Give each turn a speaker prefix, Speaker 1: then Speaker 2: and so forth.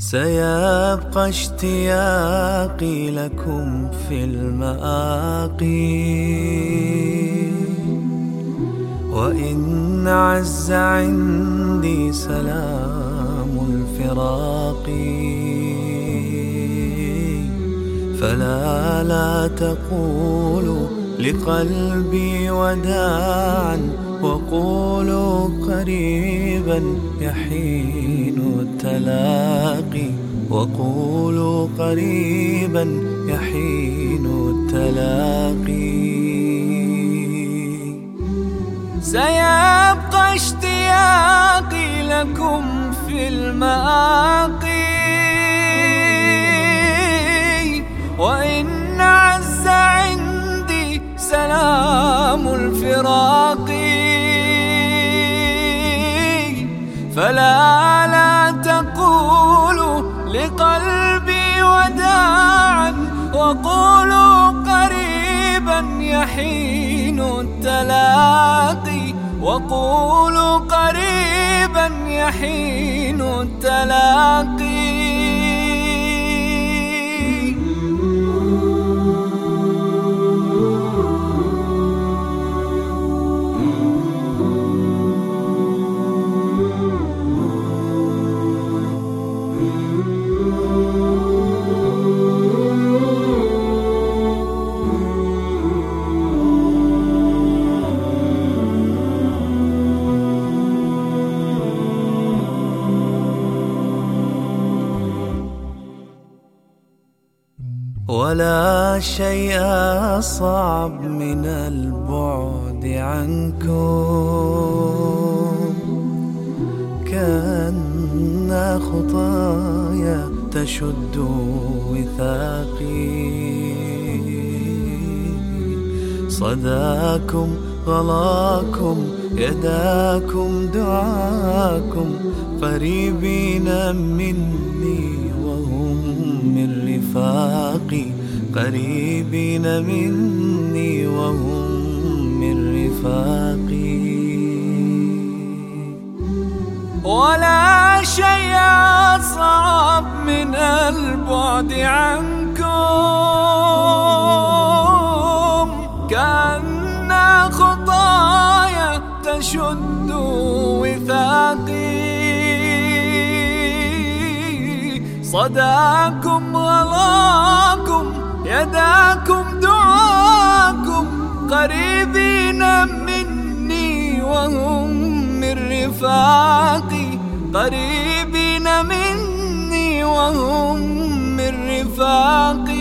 Speaker 1: سيبقى اشتياقي لكم في المآقي. وإن عز عندي سلام الفراق. فلا لا تقولوا لقلبي وداعا وقولوا قريبا يحين التلاقي وقولوا قريبا يحين التلاقي. سيبقى اشتياقي لكم في المآقي فلا لا تقولوا لقلبي وداعا وقولوا قريبا يحين التلاقي وقولوا قريبا يحين التلاقي. ولا شيء أصعب من البعد عنكم. كأن خطايا تشد وثاقي. صداكم غلاكم يداكم دعاكم قريبين مني. رفاقي قريبين مني وهم من رفاقي. ولا شيء أصعب من البعد عنكم. كأن خطايا تشد صداكم وراكم يداكم دعاكم قريبين مني وهم من رفاقي. قريبين مني وهم من رفاقي.